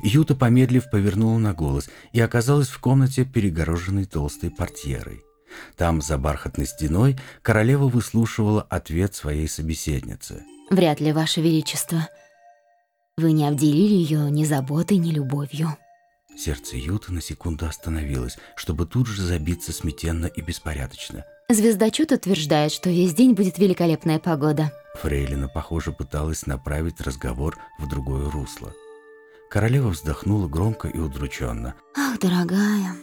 Юта, помедлив, повернула на голос и оказалась в комнате, перегороженной толстой портьерой. Там, за бархатной стеной, королева выслушивала ответ своей собеседницы. «Вряд ли, Ваше Величество. Вы не обделили ее ни заботой, ни любовью». Сердце Юты на секунду остановилось, чтобы тут же забиться сметенно и беспорядочно. Звездочет утверждает, что весь день будет великолепная погода. Фрейлина, похоже, пыталась направить разговор в другое русло. Королева вздохнула громко и удрученно. «Ах, дорогая,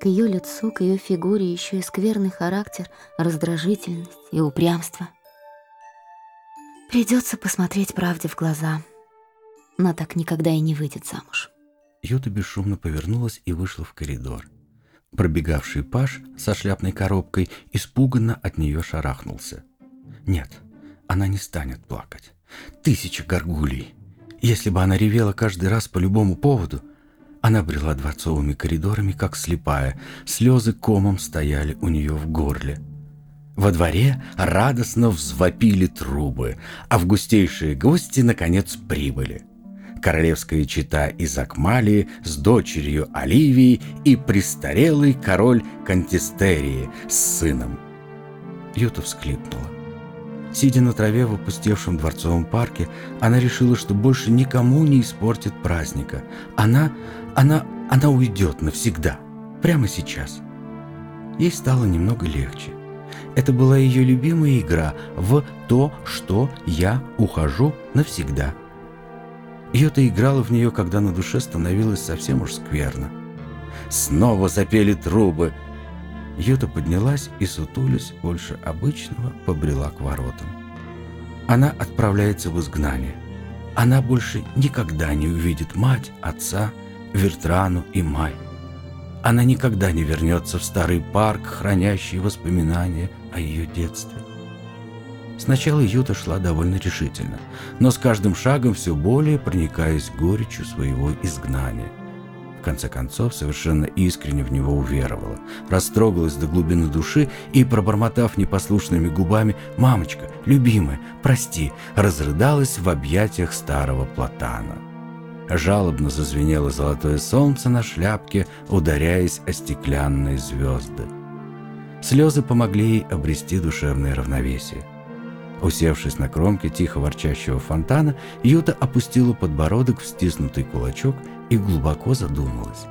к ее лицу, к ее фигуре еще и скверный характер, раздражительность и упрямство. Придется посмотреть правде в глаза. Она так никогда и не выйдет замуж». Юта бесшумно повернулась и вышла в коридор. Пробегавший паж со шляпной коробкой испуганно от нее шарахнулся. Нет, она не станет плакать. Тысяча горгулей. Если бы она ревела каждый раз по любому поводу, она брела дворцовыми коридорами, как слепая. Слезы комом стояли у нее в горле. Во дворе радостно взвопили трубы, а в густейшие гости, наконец, прибыли королевская чита из Акмалии с дочерью Оливией и престарелый король Кантистерии с сыном. Юта всклипнула. Сидя на траве в опустевшем дворцовом парке, она решила, что больше никому не испортит праздника. Она, она, она уйдет навсегда, прямо сейчас. Ей стало немного легче. Это была ее любимая игра в то, что я ухожу навсегда. Йота играла в нее, когда на душе становилось совсем уж скверно. Снова запели трубы. Йота поднялась и, сутулись больше обычного, побрела к воротам. Она отправляется в изгнание. Она больше никогда не увидит мать, отца, Вертрану и Май. Она никогда не вернется в старый парк, хранящий воспоминания о ее детстве. Сначала Юта шла довольно решительно, но с каждым шагом все более проникаясь горечью своего изгнания. В конце концов, совершенно искренне в него уверовала, растрогалась до глубины души и, пробормотав непослушными губами «Мамочка, любимая, прости», разрыдалась в объятиях старого платана. Жалобно зазвенело золотое солнце на шляпке, ударяясь о стеклянные звезды. Слезы помогли ей обрести душевное равновесие. Усевшись на кромке тихо ворчащего фонтана, Юта опустила подбородок в стиснутый кулачок и глубоко задумалась.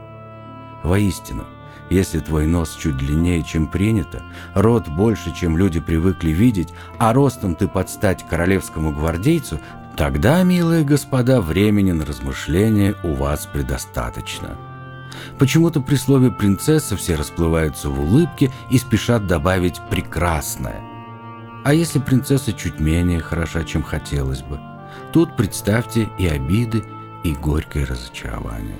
Воистину, если твой нос чуть длиннее, чем принято, рот больше, чем люди привыкли видеть, а ростом ты под стать королевскому гвардейцу, тогда, милые господа, времени на размышления у вас предостаточно. Почему-то при слове «принцесса» все расплываются в улыбке и спешат добавить «прекрасная». А если принцесса чуть менее хороша, чем хотелось бы? Тут представьте и обиды, и горькое разочарование.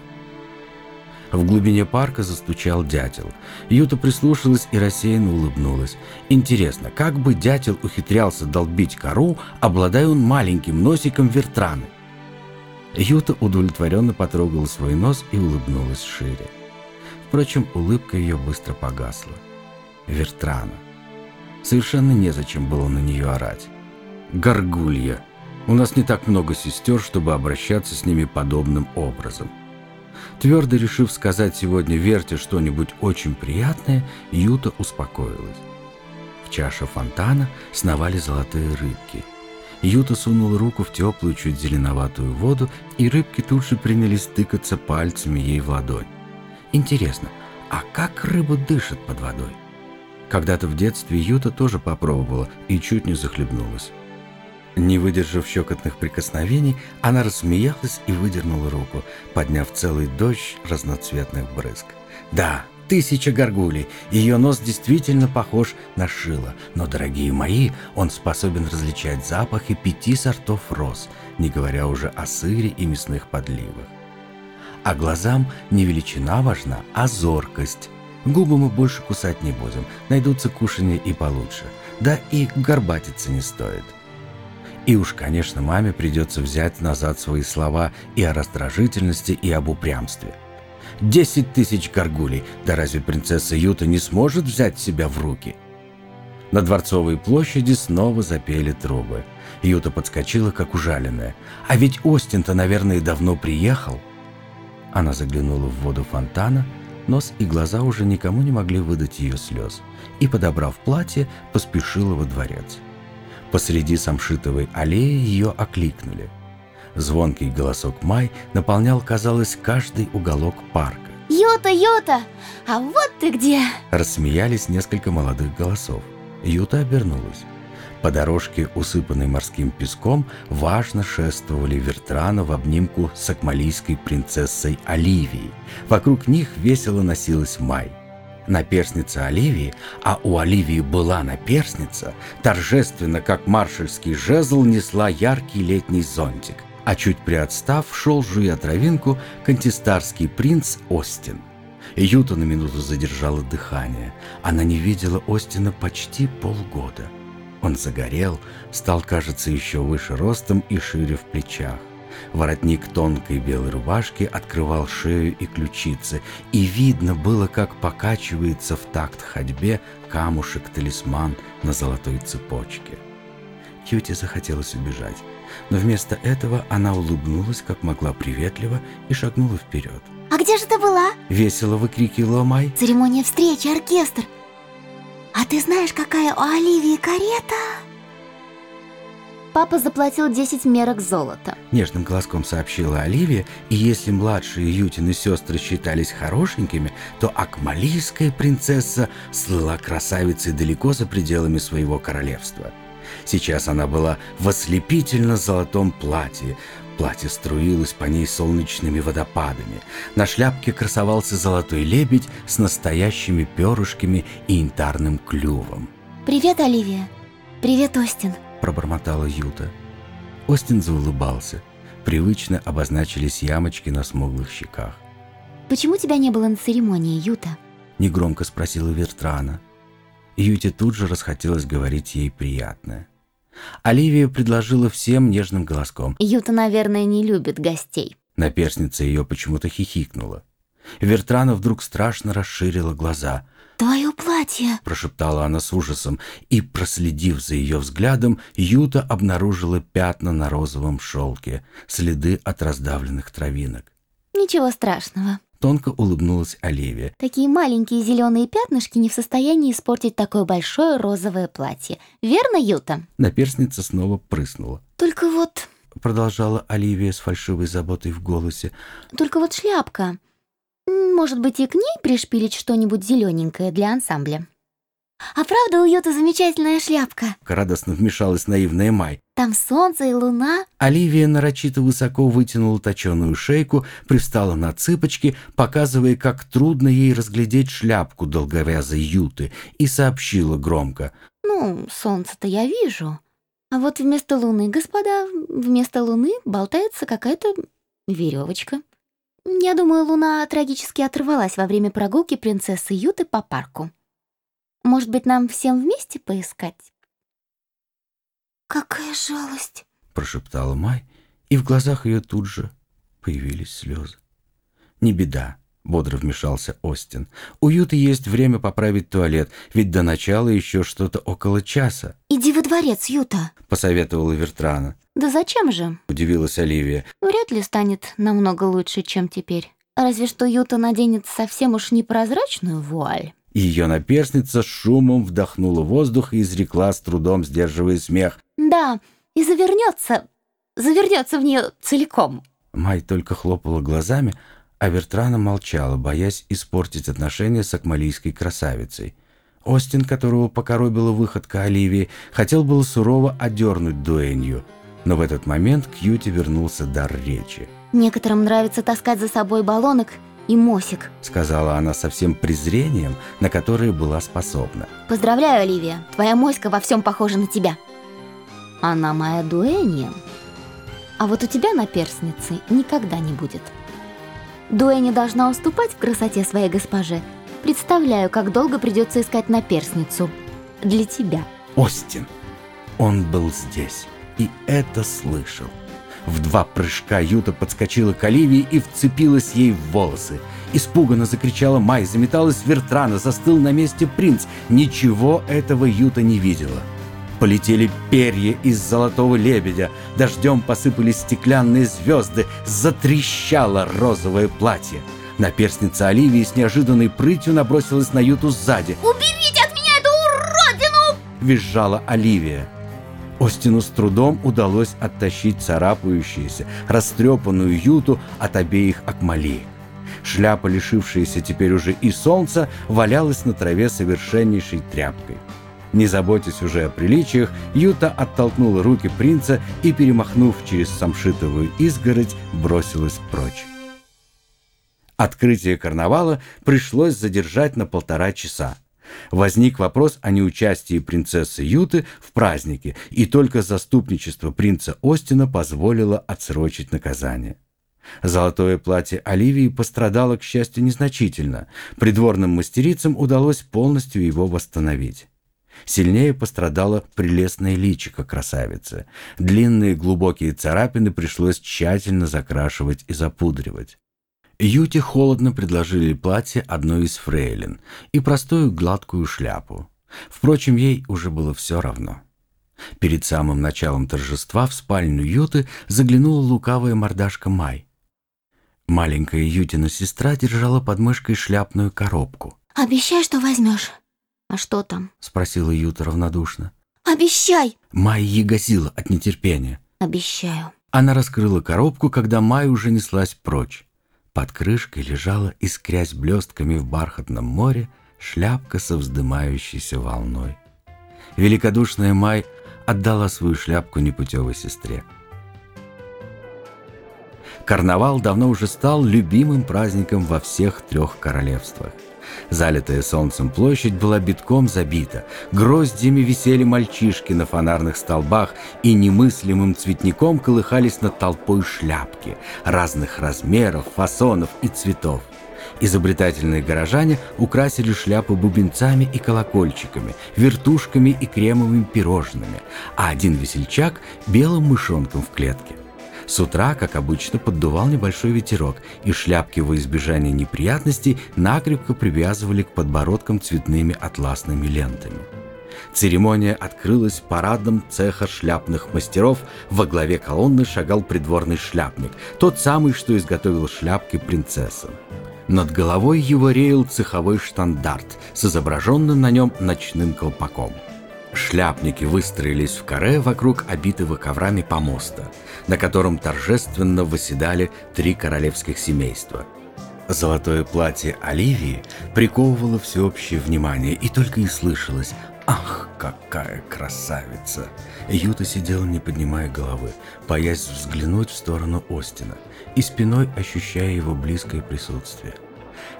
В глубине парка застучал дятел. Юта прислушалась и рассеянно улыбнулась. Интересно, как бы дятел ухитрялся долбить кору, обладая он маленьким носиком вертраны? Юта удовлетворенно потрогала свой нос и улыбнулась шире. Впрочем, улыбка ее быстро погасла. Вертрана. Совершенно незачем было на нее орать. Горгулья. У нас не так много сестер, чтобы обращаться с ними подобным образом. Твердо решив сказать сегодня Верте что-нибудь очень приятное, Юта успокоилась. В чаше фонтана сновали золотые рыбки. Юта сунула руку в теплую, чуть зеленоватую воду, и рыбки тут же принялись тыкаться пальцами ей в ладонь. Интересно, а как рыба дышит под водой? Когда-то в детстве Юта тоже попробовала и чуть не захлебнулась. Не выдержав щекотных прикосновений, она рассмеялась и выдернула руку, подняв целый дождь разноцветных брызг. Да, тысяча горгулей, ее нос действительно похож на шило, но, дорогие мои, он способен различать запахи пяти сортов роз, не говоря уже о сыре и мясных подливах. А глазам не величина важна, а зоркость. Губы мы больше кусать не будем, найдутся кушанья и получше. Да и горбатиться не стоит. И уж, конечно, маме придется взять назад свои слова и о раздражительности, и об упрямстве. Десять тысяч горгулей, да разве принцесса Юта не сможет взять себя в руки? На Дворцовой площади снова запели трубы. Юта подскочила, как ужаленная. А ведь Остин-то, наверное, давно приехал. Она заглянула в воду фонтана, нос и глаза уже никому не могли выдать ее слез, и, подобрав платье, поспешила во дворец. Посреди самшитовой аллеи ее окликнули. Звонкий голосок Май наполнял, казалось, каждый уголок парка. «Юта, Юта! А вот ты где!» Рассмеялись несколько молодых голосов. Юта обернулась. По дорожке, усыпанной морским песком, важно шествовали Вертрана в обнимку с акмалийской принцессой Оливией. Вокруг них весело носилась Май. Наперсница Оливии, а у Оливии была наперсница, торжественно, как маршальский жезл, несла яркий летний зонтик. А чуть приотстав, шел, жуя травинку, кантистарский принц Остин. Юта на минуту задержала дыхание. Она не видела Остина почти полгода. Он загорел, стал, кажется, еще выше ростом и шире в плечах. Воротник тонкой белой рубашки открывал шею и ключицы, и видно было, как покачивается в такт ходьбе камушек-талисман на золотой цепочке. Кьюти захотелось убежать, но вместо этого она улыбнулась как могла приветливо и шагнула вперед. «А где же ты была?» — весело выкрикивала Май. «Церемония встречи, оркестр! А ты знаешь, какая у Оливии карета?» Папа заплатил 10 мерок золота. Нежным глазком сообщила Оливия, и если младшие Ютины сестры считались хорошенькими, то акмалийская принцесса слыла красавицей далеко за пределами своего королевства. Сейчас она была в ослепительно золотом платье, Платье струилось по ней солнечными водопадами. На шляпке красовался золотой лебедь с настоящими перышками и янтарным клювом. «Привет, Оливия! Привет, Остин!» – пробормотала Юта. Остин заулыбался. Привычно обозначились ямочки на смуглых щеках. «Почему тебя не было на церемонии, Юта?» – негромко спросила Вертрана. Юте тут же расхотелось говорить ей приятное. Оливия предложила всем нежным голоском. Юта, наверное, не любит гостей. Наперсница ее почему-то хихикнула. Вертрана вдруг страшно расширила глаза. «Твое платье!» – прошептала она с ужасом, и, проследив за ее взглядом, Юта обнаружила пятна на розовом шелке, следы от раздавленных травинок. «Ничего страшного», Тонко улыбнулась Оливия. Такие маленькие зеленые пятнышки не в состоянии испортить такое большое розовое платье. Верно, Юта? Наперсница снова прыснула. Только вот... Продолжала Оливия с фальшивой заботой в голосе. Только вот шляпка. Может быть, и к ней пришпилить что-нибудь зелененькое для ансамбля? «А правда у Юты замечательная шляпка?» Радостно вмешалась наивная Май. «Там солнце и луна». Оливия нарочито высоко вытянула точеную шейку, привстала на цыпочки, показывая, как трудно ей разглядеть шляпку долговязой Юты, и сообщила громко. «Ну, солнце-то я вижу. А вот вместо луны, господа, вместо луны болтается какая-то веревочка. Я думаю, луна трагически оторвалась во время прогулки принцессы Юты по парку». Может быть, нам всем вместе поискать?» «Какая жалость!» — прошептала Май, и в глазах ее тут же появились слезы. «Не беда», — бодро вмешался Остин. «У Юты есть время поправить туалет, ведь до начала еще что-то около часа». «Иди во дворец, Юта», — посоветовала Вертрана. «Да зачем же?» — удивилась Оливия. «Вряд ли станет намного лучше, чем теперь. Разве что Юта наденет совсем уж непрозрачную вуаль». Ее наперсница шумом вдохнула воздух и изрекла, с трудом сдерживая смех. «Да, и завернется, завернется в нее целиком». Май только хлопала глазами, а Вертрана молчала, боясь испортить отношения с акмалийской красавицей. Остин, которого покоробила выходка Оливии, хотел было сурово одернуть дуэнью, но в этот момент к Юте вернулся дар речи. «Некоторым нравится таскать за собой баллонок и Мосик», — сказала она со всем презрением, на которое была способна. «Поздравляю, Оливия, твоя моська во всем похожа на тебя. Она моя дуэнья. А вот у тебя на перстнице никогда не будет. Дуэни должна уступать в красоте своей госпоже. Представляю, как долго придется искать наперстницу. Для тебя». «Остин! Он был здесь и это слышал. В два прыжка Юта подскочила к Оливии и вцепилась ей в волосы. Испуганно закричала Май, заметалась Вертрана, застыл на месте принц. Ничего этого Юта не видела. Полетели перья из золотого лебедя, дождем посыпались стеклянные звезды, затрещало розовое платье. Наперстница Оливии с неожиданной прытью набросилась на Юту сзади. «Уберите от меня эту уродину!» — визжала Оливия. Остину с трудом удалось оттащить царапающуюся, растрепанную Юту от обеих акмалеек. Шляпа, лишившаяся теперь уже и солнца, валялась на траве совершеннейшей тряпкой. Не заботясь уже о приличиях, Юта оттолкнула руки принца и, перемахнув через самшитовую изгородь, бросилась прочь. Открытие карнавала пришлось задержать на полтора часа. Возник вопрос о неучастии принцессы Юты в празднике, и только заступничество принца Остина позволило отсрочить наказание. Золотое платье Оливии пострадало, к счастью, незначительно. Придворным мастерицам удалось полностью его восстановить. Сильнее пострадало прелестное личико красавицы. Длинные глубокие царапины пришлось тщательно закрашивать и запудривать. Юте холодно предложили платье одной из фрейлин и простую гладкую шляпу. Впрочем, ей уже было все равно. Перед самым началом торжества в спальню Юты заглянула лукавая мордашка Май. Маленькая Ютина сестра держала под мышкой шляпную коробку. «Обещай, что возьмешь». «А что там?» — спросила Юта равнодушно. «Обещай!» Май ягозила от нетерпения. «Обещаю». Она раскрыла коробку, когда Май уже неслась прочь. Под крышкой лежала, искрясь блестками в бархатном море, шляпка со вздымающейся волной. Великодушная Май отдала свою шляпку непутевой сестре. Карнавал давно уже стал любимым праздником во всех трех королевствах. Залитая солнцем площадь была битком забита. Гроздьями висели мальчишки на фонарных столбах и немыслимым цветником колыхались над толпой шляпки разных размеров, фасонов и цветов. Изобретательные горожане украсили шляпы бубенцами и колокольчиками, вертушками и кремовыми пирожными, а один весельчак – белым мышонком в клетке. С утра, как обычно, поддувал небольшой ветерок, и шляпки во избежание неприятностей накрепко привязывали к подбородкам цветными атласными лентами. Церемония открылась парадом цеха шляпных мастеров. Во главе колонны шагал придворный шляпник, тот самый, что изготовил шляпки принцессам. Над головой его реял цеховой штандарт с изображенным на нем ночным колпаком – Шляпники выстроились в каре вокруг обитого коврами помоста, на котором торжественно восседали три королевских семейства. Золотое платье Оливии приковывало всеобщее внимание, и только и слышалось «Ах, какая красавица!» Юта сидела, не поднимая головы, боясь взглянуть в сторону Остина и спиной ощущая его близкое присутствие.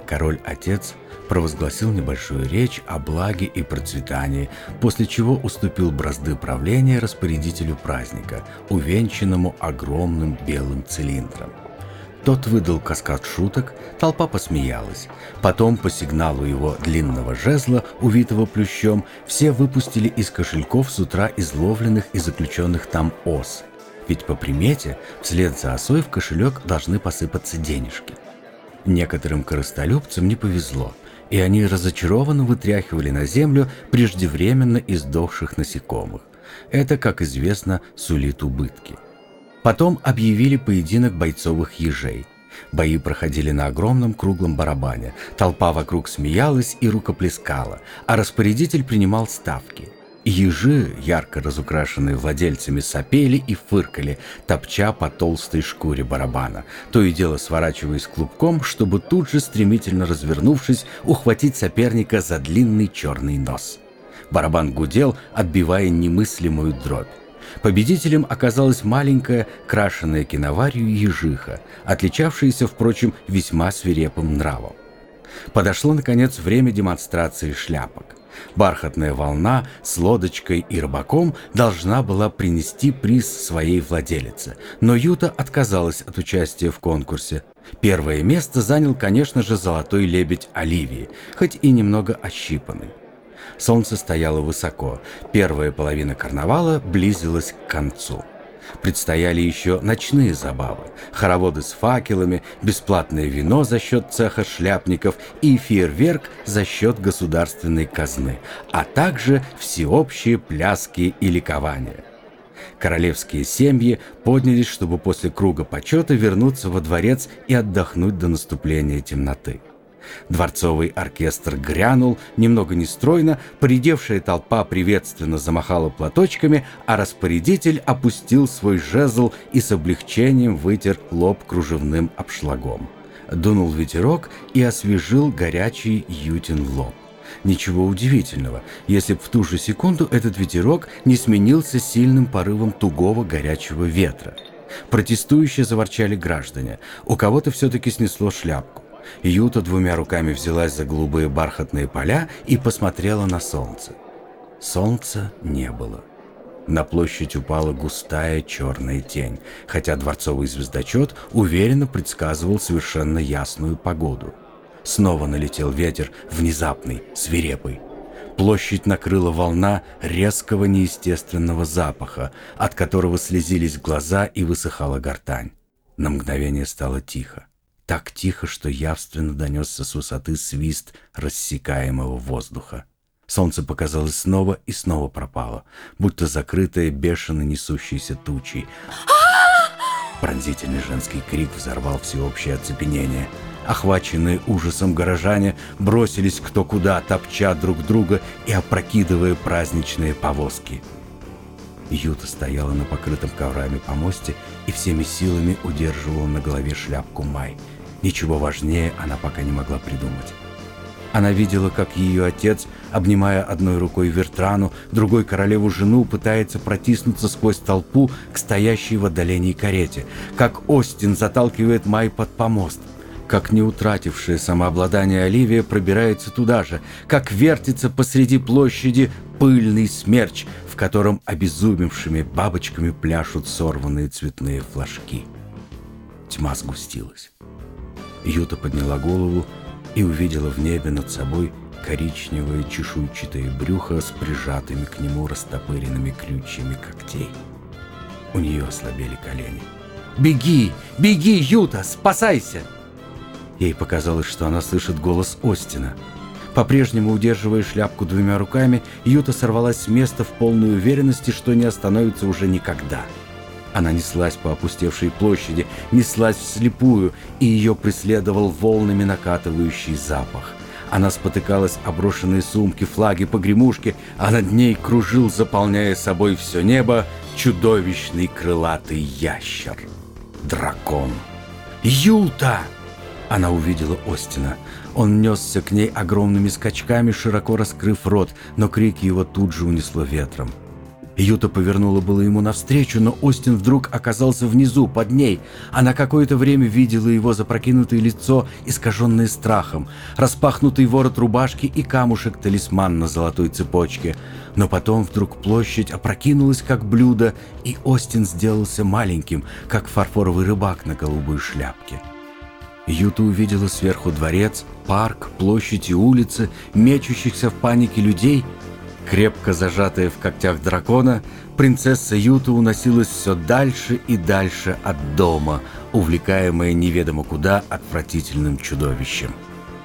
Король-отец – провозгласил небольшую речь о благе и процветании, после чего уступил бразды правления распорядителю праздника, увенчанному огромным белым цилиндром. Тот выдал каскад шуток, толпа посмеялась. Потом, по сигналу его длинного жезла, увитого плющом, все выпустили из кошельков с утра изловленных и заключенных там ос. Ведь по примете, вслед за осой в кошелек должны посыпаться денежки. Некоторым корыстолюбцам не повезло и они разочарованно вытряхивали на землю преждевременно издохших насекомых. Это, как известно, сулит убытки. Потом объявили поединок бойцовых ежей. Бои проходили на огромном круглом барабане. Толпа вокруг смеялась и рукоплескала, а распорядитель принимал ставки – Ежи, ярко разукрашенные владельцами, сопели и фыркали, топча по толстой шкуре барабана, то и дело сворачиваясь клубком, чтобы тут же, стремительно развернувшись, ухватить соперника за длинный черный нос. Барабан гудел, отбивая немыслимую дробь. Победителем оказалась маленькая, крашеная киноварью ежиха, отличавшаяся, впрочем, весьма свирепым нравом. Подошло, наконец, время демонстрации шляпок. Бархатная волна с лодочкой и рыбаком должна была принести приз своей владелице, но Юта отказалась от участия в конкурсе. Первое место занял, конечно же, золотой лебедь Оливии, хоть и немного ощипанный. Солнце стояло высоко, первая половина карнавала близилась к концу. Предстояли еще ночные забавы, хороводы с факелами, бесплатное вино за счет цеха шляпников и фейерверк за счет государственной казны, а также всеобщие пляски и ликования. Королевские семьи поднялись, чтобы после круга почета вернуться во дворец и отдохнуть до наступления темноты. Дворцовый оркестр грянул, немного нестройно, поредевшая толпа приветственно замахала платочками, а распорядитель опустил свой жезл и с облегчением вытер лоб кружевным обшлагом. Дунул ветерок и освежил горячий Ютин лоб. Ничего удивительного, если б в ту же секунду этот ветерок не сменился сильным порывом тугого горячего ветра. Протестующие заворчали граждане. У кого-то все-таки снесло шляпку. Юта двумя руками взялась за голубые бархатные поля и посмотрела на солнце. Солнца не было. На площадь упала густая черная тень, хотя дворцовый звездочет уверенно предсказывал совершенно ясную погоду. Снова налетел ветер, внезапный, свирепый. Площадь накрыла волна резкого неестественного запаха, от которого слезились глаза и высыхала гортань. На мгновение стало тихо так тихо, что явственно донесся с высоты свист рассекаемого воздуха. Солнце показалось снова и снова пропало, будто закрытое бешено несущейся тучей. Пронзительный женский крик взорвал всеобщее оцепенение. Охваченные ужасом горожане бросились кто куда, топча друг друга и опрокидывая праздничные повозки. Юта стояла на покрытом коврами помосте и всеми силами удерживала на голове шляпку Май – Ничего важнее она пока не могла придумать. Она видела, как ее отец, обнимая одной рукой Вертрану, другой королеву жену, пытается протиснуться сквозь толпу к стоящей в отдалении карете, как Остин заталкивает Май под помост, как не утратившая самообладание Оливия пробирается туда же, как вертится посреди площади пыльный смерч, в котором обезумевшими бабочками пляшут сорванные цветные флажки. Тьма сгустилась. Юта подняла голову и увидела в небе над собой коричневое чешуйчатое брюхо с прижатыми к нему растопыренными крючьями когтей. У нее ослабели колени. «Беги! Беги, Юта! Спасайся!» Ей показалось, что она слышит голос Остина. По-прежнему удерживая шляпку двумя руками, Юта сорвалась с места в полной уверенности, что не остановится уже никогда – она неслась по опустевшей площади, неслась вслепую, и ее преследовал волнами накатывающий запах. Она спотыкалась о брошенные сумки, флаги, погремушки, а над ней кружил, заполняя собой все небо, чудовищный крылатый ящер. Дракон. «Юта!» Она увидела Остина. Он несся к ней огромными скачками, широко раскрыв рот, но крик его тут же унесло ветром. Юта повернула было ему навстречу, но Остин вдруг оказался внизу, под ней. Она какое-то время видела его запрокинутое лицо, искаженное страхом, распахнутый ворот рубашки и камушек-талисман на золотой цепочке. Но потом вдруг площадь опрокинулась, как блюдо, и Остин сделался маленьким, как фарфоровый рыбак на голубой шляпке. Юта увидела сверху дворец, парк, площадь и улицы, мечущихся в панике людей — Крепко зажатая в когтях дракона, принцесса Юта уносилась все дальше и дальше от дома, увлекаемая неведомо куда отвратительным чудовищем.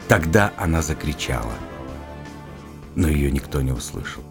Тогда она закричала. Но ее никто не услышал.